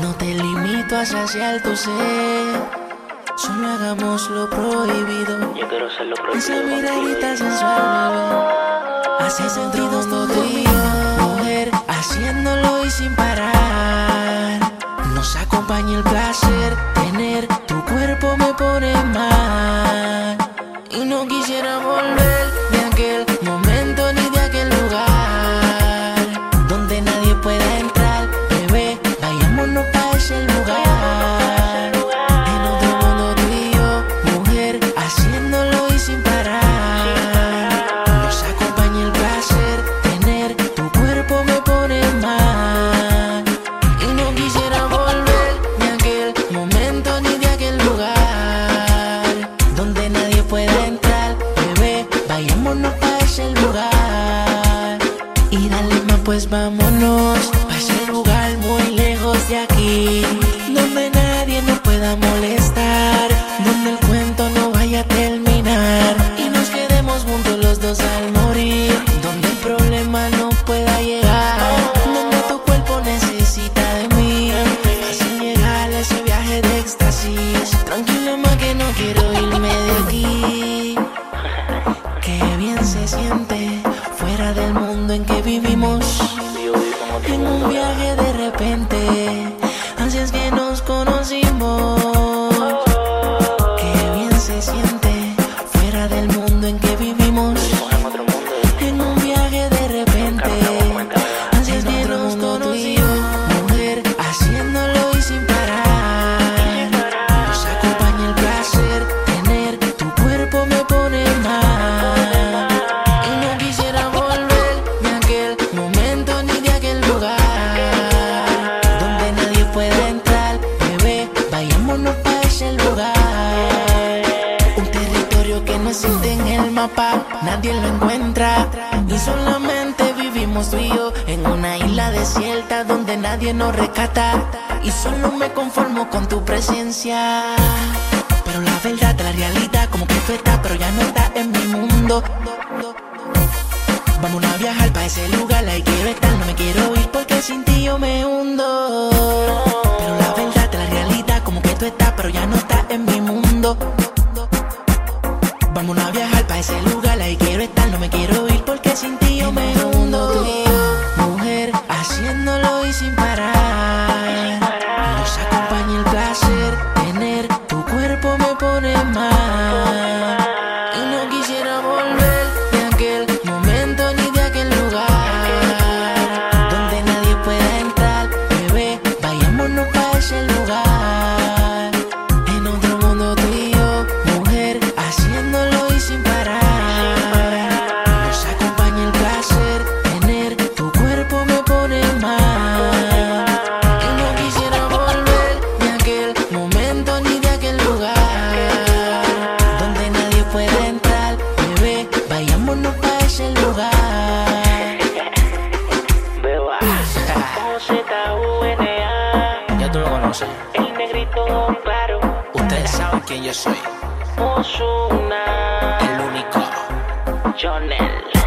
No te limito a saciar tu sed. Solo hagamos lo prohibido. Yo quiero ser lo prohibido. Esa miradita sensual, bebé. Hace sentido todo mujer, haciéndolo y sin parar. Nos acompaña el placer, tener tu cuerpo me pone mal. Pues vámonos pa' ese lugar muy lejos de aquí. Donde nadie nos pueda molestar. Donde el cuento no vaya a terminar. Y nos quedemos juntos los dos al morir. Donde el problema no pueda llegar. Donde tu cuerpo necesita de mí. Así llegar a ese viaje de éxtasis. Tranquila más que no quiero irme de aquí. Qué bien se siente fuera del mundo en que vivimos. En un viaje de repente, así es que nos conocimos. No existe en el mapa, nadie lo encuentra. Y solamente vivimos tú yo en una isla desierta donde nadie nos rescata. Y solo me conformo con tu presencia. Pero la verdad, la realidad, como que tú estás, pero ya no estás en mi mundo. Vamos a viajar para ese lugar, ahí quiero estar, no me quiero ir porque sin ti yo me hundo. Pero la verdad, la realidad, como que tú estás, pero ya no estás en mi mundo. Vamos a viajar para ese lugar, ahí quiero estar, no me quiero ir porque sin ti yo me hundo. El negrito claro. Ustedes saben quién yo soy. Ozuna. El único. Jonel.